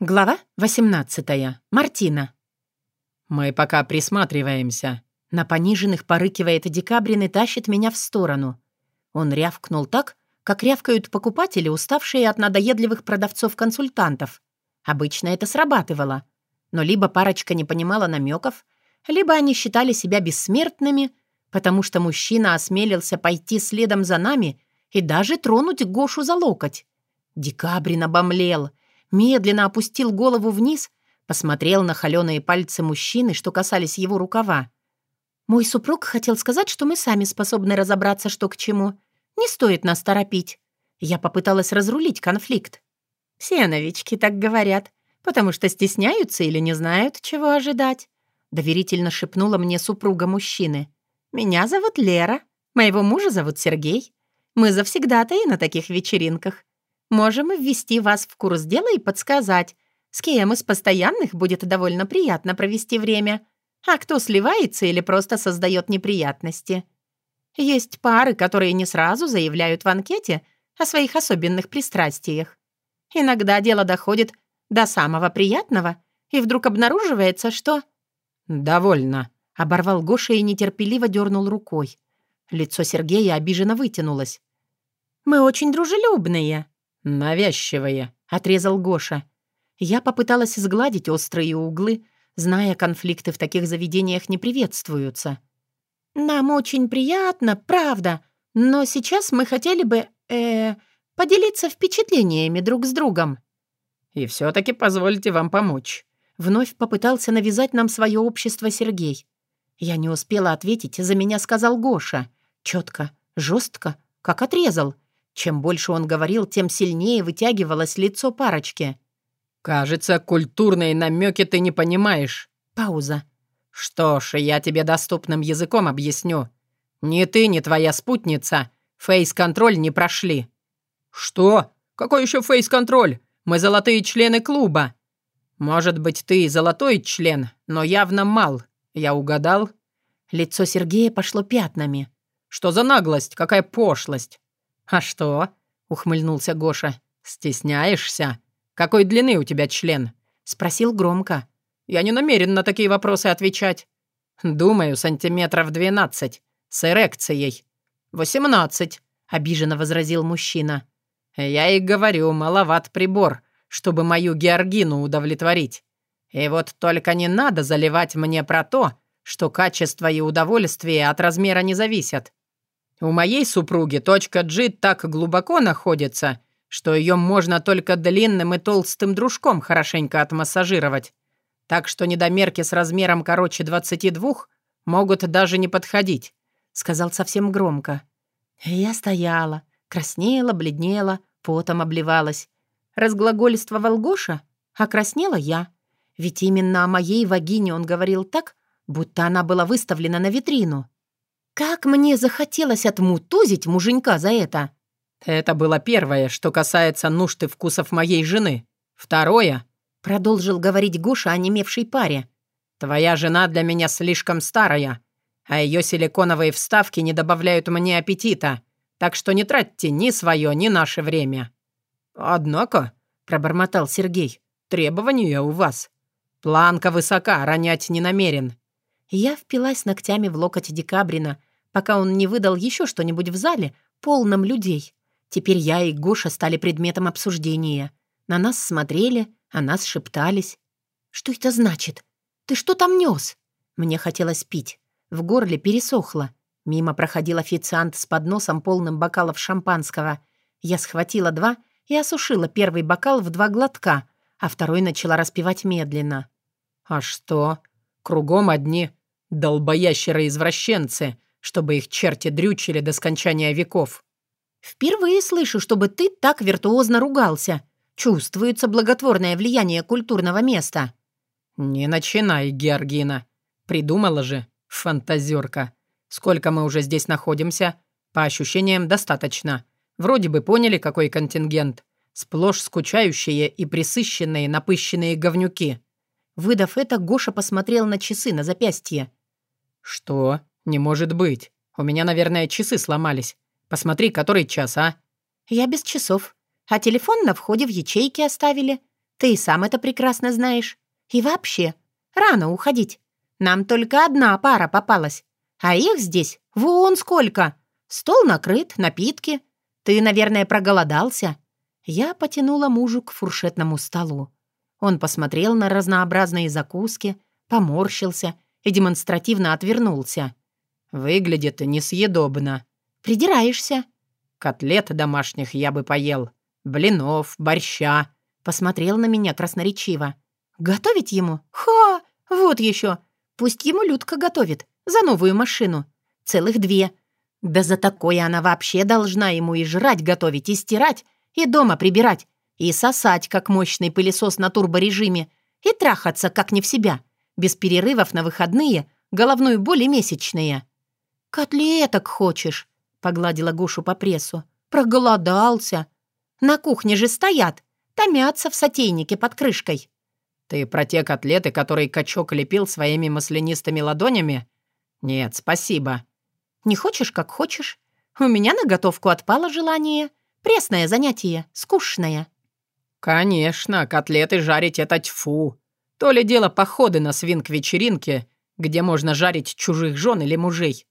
Глава 18. Мартина. «Мы пока присматриваемся». На пониженных порыкивает Декабрин и тащит меня в сторону. Он рявкнул так, как рявкают покупатели, уставшие от надоедливых продавцов-консультантов. Обычно это срабатывало. Но либо парочка не понимала намеков, либо они считали себя бессмертными, потому что мужчина осмелился пойти следом за нами и даже тронуть Гошу за локоть. Декабрин обомлел — медленно опустил голову вниз, посмотрел на холеные пальцы мужчины, что касались его рукава. «Мой супруг хотел сказать, что мы сами способны разобраться, что к чему. Не стоит нас торопить». Я попыталась разрулить конфликт. «Все новички так говорят, потому что стесняются или не знают, чего ожидать», доверительно шепнула мне супруга мужчины. «Меня зовут Лера, моего мужа зовут Сергей. Мы завсегда-то и на таких вечеринках. Можем ввести вас в курс дела и подсказать, с кем из постоянных будет довольно приятно провести время, а кто сливается или просто создает неприятности. Есть пары, которые не сразу заявляют в анкете о своих особенных пристрастиях. Иногда дело доходит до самого приятного, и вдруг обнаруживается, что... «Довольно», — оборвал Гоша и нетерпеливо дернул рукой. Лицо Сергея обиженно вытянулось. «Мы очень дружелюбные», «Навязчивые», — отрезал Гоша. Я попыталась сгладить острые углы, зная, конфликты в таких заведениях не приветствуются. «Нам очень приятно, правда, но сейчас мы хотели бы, э, поделиться впечатлениями друг с другом». «И все-таки позвольте вам помочь». Вновь попытался навязать нам свое общество Сергей. Я не успела ответить, за меня сказал Гоша. Четко, жестко, как отрезал — чем больше он говорил, тем сильнее вытягивалось лицо парочки. «Кажется, культурные намеки ты не понимаешь». Пауза. «Что ж, я тебе доступным языком объясню. Ни ты, ни твоя спутница фейс-контроль не прошли». «Что? Какой еще фейс-контроль? Мы золотые члены клуба». «Может быть, ты золотой член, но явно мал. Я угадал?» Лицо Сергея пошло пятнами. «Что за наглость? Какая пошлость? «А что?» — ухмыльнулся Гоша. «Стесняешься? Какой длины у тебя член?» — спросил громко. «Я не намерен на такие вопросы отвечать». «Думаю, сантиметров двенадцать. С эрекцией». «Восемнадцать», — обиженно возразил мужчина. «Я и говорю, маловат прибор, чтобы мою Георгину удовлетворить. И вот только не надо заливать мне про то, что качество и удовольствие от размера не зависят. У моей супруги точка G так глубоко находится, что ее можно только длинным и толстым дружком хорошенько отмассажировать. Так что недомерки с размером короче 22 могут даже не подходить», — сказал совсем громко. Я стояла, краснела, бледнела, потом обливалась. Разглагольствовал Гоша, а краснела я. Ведь именно о моей вагине он говорил так, будто она была выставлена на витрину. Как мне захотелось отмутузить муженька за это. Это было первое, что касается нужд и вкусов моей жены. Второе, продолжил говорить Гоша о немевшей паре. Твоя жена для меня слишком старая, а ее силиконовые вставки не добавляют мне аппетита, так что не тратьте ни свое, ни наше время. Однако, пробормотал Сергей, требования у вас. Планка высока, ронять не намерен. Я впилась ногтями в локоть Декабрина, пока он не выдал еще что-нибудь в зале, полном людей. Теперь я и Гоша стали предметом обсуждения. На нас смотрели, о нас шептались. «Что это значит? Ты что там нес?» Мне хотелось пить. В горле пересохло. Мимо проходил официант с подносом, полным бокалов шампанского. Я схватила два и осушила первый бокал в два глотка, а второй начала распивать медленно. «А что? Кругом одни долбоящеры-извращенцы, чтобы их черти дрючили до скончания веков. «Впервые слышу, чтобы ты так виртуозно ругался. Чувствуется благотворное влияние культурного места». «Не начинай, Георгина. Придумала же, фантазерка. Сколько мы уже здесь находимся? По ощущениям, достаточно. Вроде бы поняли, какой контингент. Сплошь скучающие и присыщенные напыщенные говнюки». Выдав это, Гоша посмотрел на часы на запястье. «Что?» «Не может быть. У меня, наверное, часы сломались. Посмотри, который час, а?» «Я без часов. А телефон на входе в ячейке оставили. Ты и сам это прекрасно знаешь. И вообще, рано уходить. Нам только одна пара попалась. А их здесь вон сколько. Стол накрыт, напитки. Ты, наверное, проголодался. Я потянула мужу к фуршетному столу. Он посмотрел на разнообразные закуски, поморщился и демонстративно отвернулся. «Выглядит несъедобно». «Придираешься». «Котлет домашних я бы поел. Блинов, борща». Посмотрел на меня красноречиво. «Готовить ему? Ха! Вот еще! Пусть ему Людка готовит. За новую машину. Целых две. Да за такое она вообще должна ему и жрать готовить, и стирать, и дома прибирать, и сосать, как мощный пылесос на турборежиме, и трахаться, как не в себя, без перерывов на выходные, головную боль и месячные. «Котлеток хочешь?» — погладила Гошу по прессу. «Проголодался. На кухне же стоят, томятся в сотейнике под крышкой». «Ты про те котлеты, которые качок лепил своими маслянистыми ладонями?» «Нет, спасибо». «Не хочешь, как хочешь. У меня на готовку отпало желание. Пресное занятие, скучное». «Конечно, котлеты жарить — это тьфу. То ли дело походы на свинк-вечеринке, где можно жарить чужих жен или мужей».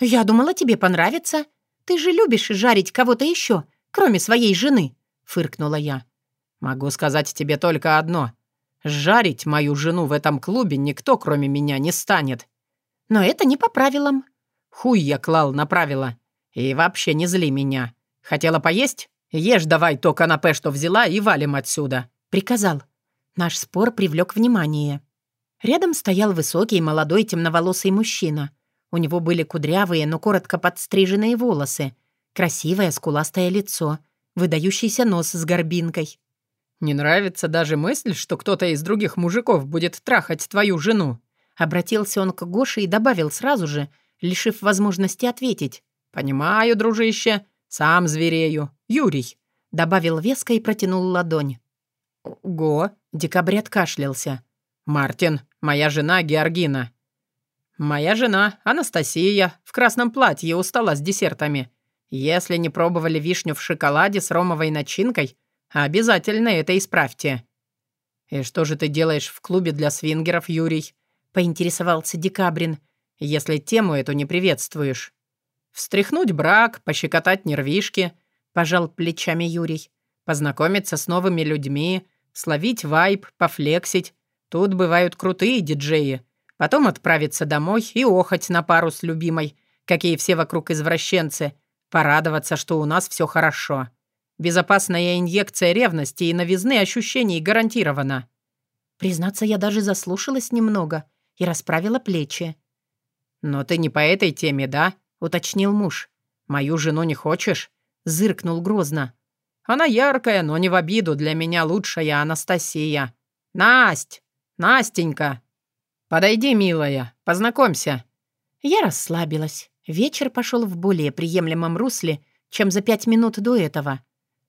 «Я думала, тебе понравится. Ты же любишь жарить кого-то еще, кроме своей жены», — фыркнула я. «Могу сказать тебе только одно. Жарить мою жену в этом клубе никто, кроме меня, не станет». «Но это не по правилам». «Хуй я клал на правила. И вообще не зли меня. Хотела поесть? Ешь давай то канапе, что взяла, и валим отсюда», — приказал. Наш спор привлек внимание. Рядом стоял высокий, молодой, темноволосый мужчина. У него были кудрявые, но коротко подстриженные волосы, красивое скуластое лицо, выдающийся нос с горбинкой. «Не нравится даже мысль, что кто-то из других мужиков будет трахать твою жену?» Обратился он к Гоше и добавил сразу же, лишив возможности ответить. «Понимаю, дружище, сам зверею. Юрий», — добавил веско и протянул ладонь. «Го», — декабрь откашлялся. «Мартин, моя жена Георгина». «Моя жена, Анастасия, в красном платье у стола с десертами. Если не пробовали вишню в шоколаде с ромовой начинкой, обязательно это исправьте». «И что же ты делаешь в клубе для свингеров, Юрий?» — поинтересовался Декабрин. «Если тему эту не приветствуешь». «Встряхнуть брак, пощекотать нервишки», — пожал плечами Юрий. «Познакомиться с новыми людьми, словить вайб, пофлексить. Тут бывают крутые диджеи. Потом отправиться домой и охать на пару с любимой, какие все вокруг извращенцы. Порадоваться, что у нас все хорошо. Безопасная инъекция ревности и новизны ощущений гарантирована». Признаться, я даже заслушалась немного и расправила плечи. «Но ты не по этой теме, да?» — уточнил муж. «Мою жену не хочешь?» — зыркнул грозно. «Она яркая, но не в обиду. Для меня лучшая Анастасия. Насть! Настенька! Подойди, милая, познакомься». Я расслабилась. Вечер пошел в более приемлемом русле, чем за пять минут до этого.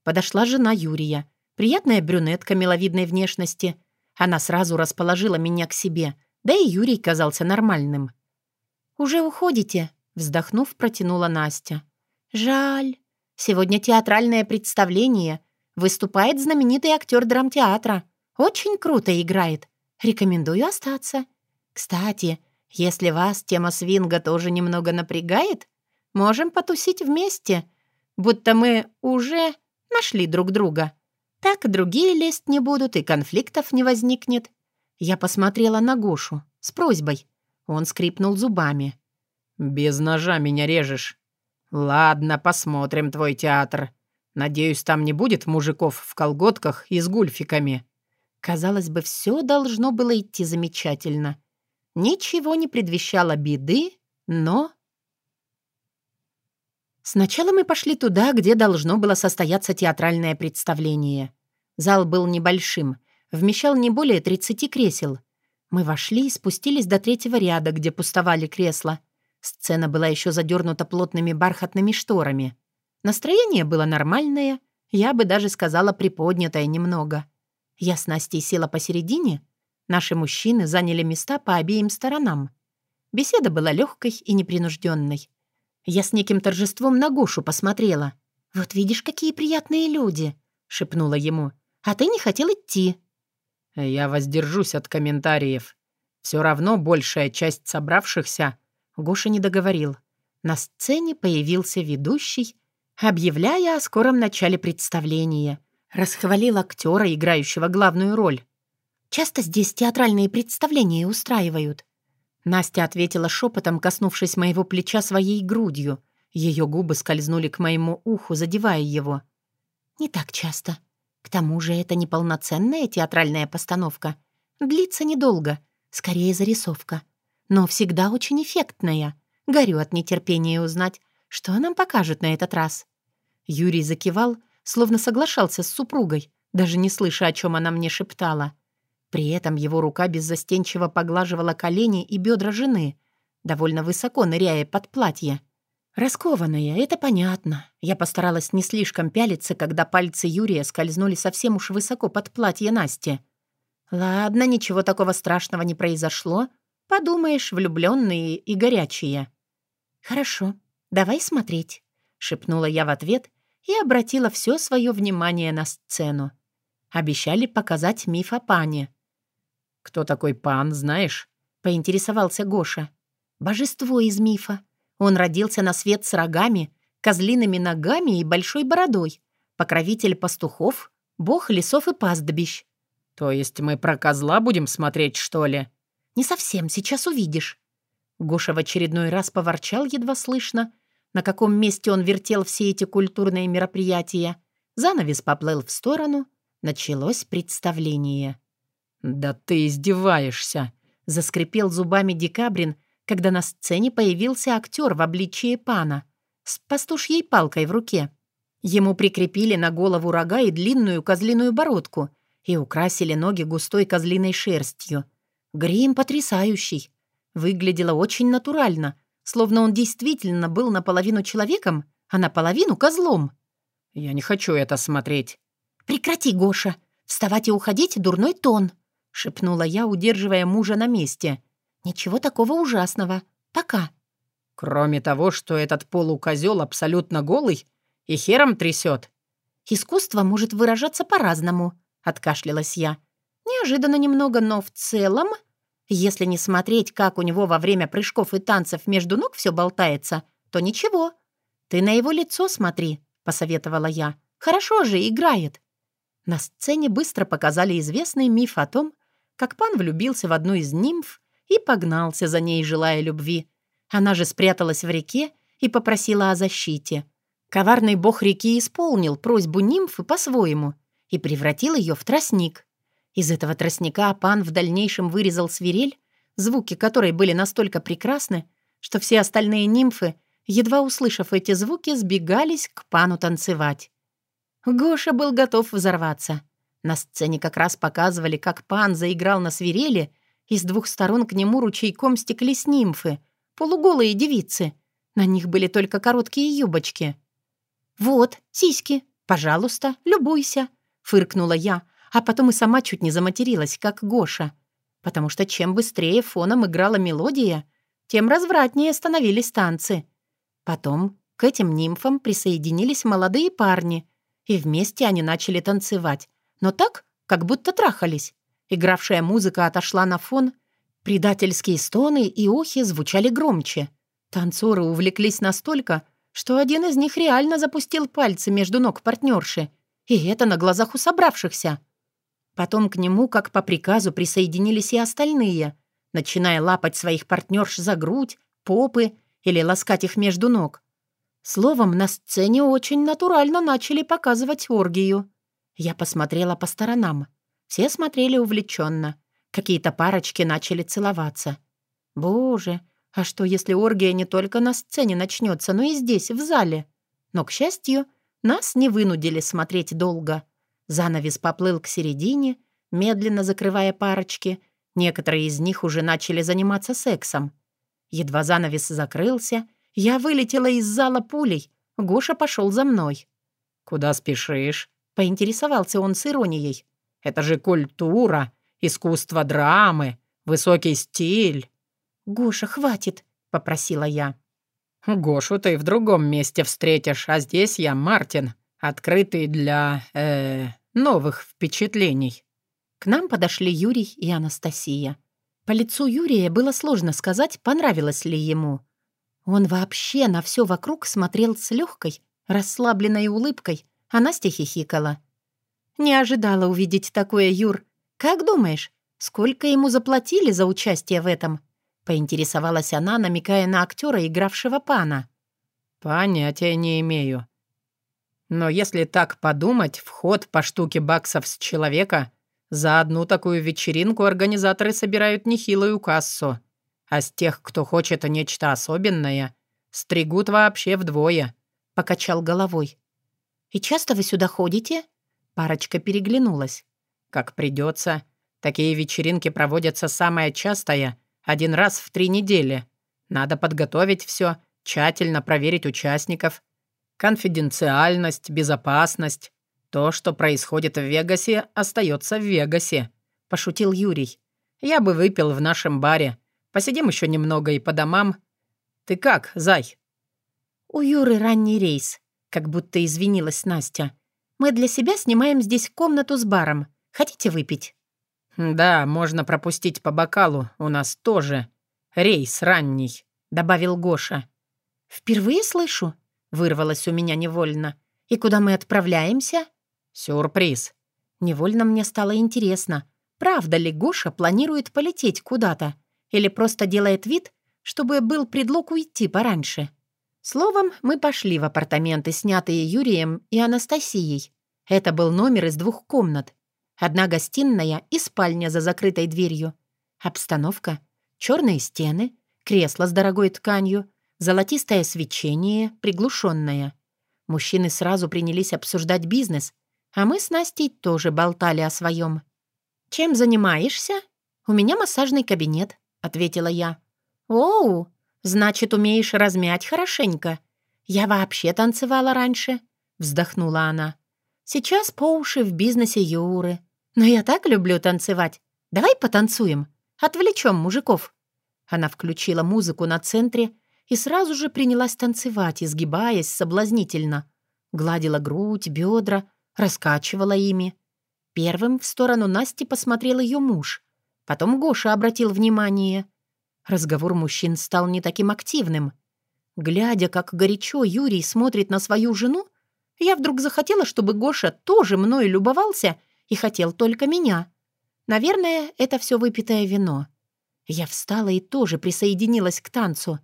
Подошла жена Юрия, приятная брюнетка миловидной внешности. Она сразу расположила меня к себе, да и Юрий казался нормальным. «Уже уходите?» Вздохнув, протянула Настя. «Жаль. Сегодня театральное представление. Выступает знаменитый актер драмтеатра. Очень круто играет. Рекомендую остаться. Кстати, если вас тема свинга тоже немного напрягает, можем потусить вместе, будто мы уже нашли друг друга. Так другие лезть не будут и конфликтов не возникнет». Я посмотрела на Гошу с просьбой. Он скрипнул зубами. «Без ножа меня режешь. Ладно, посмотрим твой театр. Надеюсь, там не будет мужиков в колготках и с гульфиками». Казалось бы, все должно было идти замечательно. Ничего не предвещало беды, но... Сначала мы пошли туда, где должно было состояться театральное представление. Зал был небольшим, вмещал не более 30 кресел. Мы вошли и спустились до третьего ряда, где пустовали кресла. Сцена была еще задернута плотными бархатными шторами. Настроение было нормальное, я бы даже сказала приподнятое немного. Я с Настей села посередине, наши мужчины заняли места по обеим сторонам. Беседа была легкой и непринужденной. Я с неким торжеством на Гошу посмотрела. «Вот видишь, какие приятные люди!» — шепнула ему. «А ты не хотел идти!» Я воздержусь от комментариев. Все равно большая часть собравшихся... Гоша не договорил. На сцене появился ведущий, объявляя о скором начале представления. Расхвалил актера, играющего главную роль. «Часто здесь театральные представления устраивают?» Настя ответила шепотом, коснувшись моего плеча своей грудью. Ее губы скользнули к моему уху, задевая его. «Не так часто. К тому же это неполноценная театральная постановка. Длится недолго, скорее зарисовка. Но всегда очень эффектная. Горю от нетерпения узнать, что нам покажут на этот раз». Юрий закивал, словно соглашался с супругой, даже не слыша, о чем она мне шептала. При этом его рука беззастенчиво поглаживала колени и бедра жены, довольно высоко ныряя под платье. Раскованная, это понятно. Я постаралась не слишком пялиться, когда пальцы Юрия скользнули совсем уж высоко под платье Насти. Ладно, ничего такого страшного не произошло. Подумаешь, влюбленные и горячие. Хорошо, давай смотреть, шепнула я в ответ и обратила все свое внимание на сцену. Обещали показать миф о пане. «Кто такой пан, знаешь?» — поинтересовался Гоша. «Божество из мифа. Он родился на свет с рогами, козлиными ногами и большой бородой. Покровитель пастухов, бог лесов и пастбищ». «То есть мы про козла будем смотреть, что ли?» «Не совсем, сейчас увидишь». Гоша в очередной раз поворчал едва слышно, на каком месте он вертел все эти культурные мероприятия. Занавес поплыл в сторону. Началось представление. «Да ты издеваешься!» — заскрипел зубами Декабрин, когда на сцене появился актер в обличии пана с пастушьей палкой в руке. Ему прикрепили на голову рога и длинную козлиную бородку и украсили ноги густой козлиной шерстью. Грим потрясающий. Выглядело очень натурально, словно он действительно был наполовину человеком, а наполовину козлом. «Я не хочу это смотреть». «Прекрати, Гоша! Вставать и уходить — дурной тон!» — шепнула я, удерживая мужа на месте. «Ничего такого ужасного. Пока». «Кроме того, что этот полукозел абсолютно голый и хером трясет». «Искусство может выражаться по-разному», — откашлялась я. «Неожиданно немного, но в целом...» Если не смотреть, как у него во время прыжков и танцев между ног все болтается, то ничего. Ты на его лицо смотри, — посоветовала я. Хорошо же играет. На сцене быстро показали известный миф о том, как пан влюбился в одну из нимф и погнался за ней, желая любви. Она же спряталась в реке и попросила о защите. Коварный бог реки исполнил просьбу нимфы по-своему и превратил ее в тростник. Из этого тростника пан в дальнейшем вырезал свирель, звуки которой были настолько прекрасны, что все остальные нимфы, едва услышав эти звуки, сбегались к пану танцевать. Гоша был готов взорваться. На сцене как раз показывали, как пан заиграл на свирели, и с двух сторон к нему ручейком стеклись нимфы, полуголые девицы. На них были только короткие юбочки. «Вот, сиськи, пожалуйста, любуйся», — фыркнула я, а потом и сама чуть не заматерилась, как Гоша. Потому что чем быстрее фоном играла мелодия, тем развратнее становились танцы. Потом к этим нимфам присоединились молодые парни, и вместе они начали танцевать, но так, как будто трахались. Игравшая музыка отошла на фон, предательские стоны и охи звучали громче. Танцоры увлеклись настолько, что один из них реально запустил пальцы между ног партнерши, и это на глазах у собравшихся. Потом к нему, как по приказу, присоединились и остальные, начиная лапать своих партнерш за грудь, попы или ласкать их между ног. Словом, на сцене очень натурально начали показывать оргию. Я посмотрела по сторонам. Все смотрели увлеченно. Какие-то парочки начали целоваться. Боже, а что, если оргия не только на сцене начнется, но и здесь, в зале? Но, к счастью, нас не вынудили смотреть долго. Занавес поплыл к середине, медленно закрывая парочки. Некоторые из них уже начали заниматься сексом. Едва занавес закрылся, я вылетела из зала пулей. Гоша пошел за мной. «Куда спешишь?» Поинтересовался он с иронией. «Это же культура, искусство драмы, высокий стиль». «Гоша, хватит», — попросила я. «Гошу ты в другом месте встретишь, а здесь я Мартин, открытый для, э, новых впечатлений». К нам подошли Юрий и Анастасия. По лицу Юрия было сложно сказать, понравилось ли ему. Он вообще на все вокруг смотрел с легкой, расслабленной улыбкой, а Настя хихикала. «Не ожидала увидеть такое, Юр. Как думаешь, сколько ему заплатили за участие в этом?» Поинтересовалась она, намекая на актера, игравшего пана. «Понятия не имею. Но если так подумать, вход по штуке баксов с человека за одну такую вечеринку организаторы собирают нехилую кассу. А с тех, кто хочет нечто особенное, стригут вообще вдвое», — покачал головой. «И часто вы сюда ходите?» Парочка переглянулась. «Как придется. Такие вечеринки проводятся самое частое, один раз в три недели. Надо подготовить все, тщательно проверить участников. Конфиденциальность, безопасность. То, что происходит в Вегасе, остается в Вегасе», — пошутил Юрий. «Я бы выпил в нашем баре. Посидим еще немного и по домам. Ты как, Зай?» «У Юры ранний рейс», — как будто извинилась Настя. «Мы для себя снимаем здесь комнату с баром. Хотите выпить?» «Да, можно пропустить по бокалу. У нас тоже рейс ранний», — добавил Гоша. «Впервые слышу», — вырвалось у меня невольно. «И куда мы отправляемся?» «Сюрприз». Невольно мне стало интересно, правда ли Гоша планирует полететь куда-то или просто делает вид, чтобы был предлог уйти пораньше. Словом, мы пошли в апартаменты, снятые Юрием и Анастасией. Это был номер из двух комнат. Одна гостиная и спальня за закрытой дверью. Обстановка. Черные стены, кресло с дорогой тканью, золотистое свечение, приглушенное. Мужчины сразу принялись обсуждать бизнес, а мы с Настей тоже болтали о своем. «Чем занимаешься?» «У меня массажный кабинет», — ответила я. «Оу, значит, умеешь размять хорошенько. Я вообще танцевала раньше», — вздохнула она. «Сейчас по уши в бизнесе Юры. Но я так люблю танцевать. Давай потанцуем. Отвлечем мужиков». Она включила музыку на центре и сразу же принялась танцевать, изгибаясь соблазнительно. Гладила грудь, бедра, раскачивала ими. Первым в сторону Насти посмотрел ее муж. Потом Гоша обратил внимание. Разговор мужчин стал не таким активным. Глядя, как горячо Юрий смотрит на свою жену, я вдруг захотела, чтобы Гоша тоже мной любовался и хотел только меня. Наверное, это все выпитое вино. Я встала и тоже присоединилась к танцу.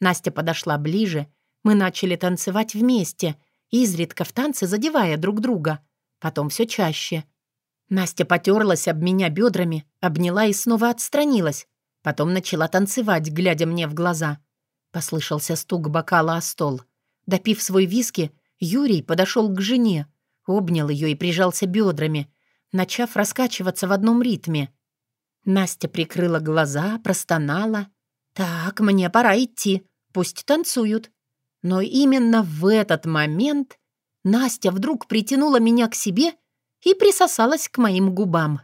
Настя подошла ближе, мы начали танцевать вместе, изредка в танце задевая друг друга. Потом все чаще. Настя потерлась об меня бедрами, обняла и снова отстранилась. Потом начала танцевать, глядя мне в глаза. Послышался стук бокала о стол. Допив свой виски, Юрий подошел к жене, обнял ее и прижался бедрами, начав раскачиваться в одном ритме. Настя прикрыла глаза, простонала. «Так, мне пора идти, пусть танцуют». Но именно в этот момент Настя вдруг притянула меня к себе и присосалась к моим губам.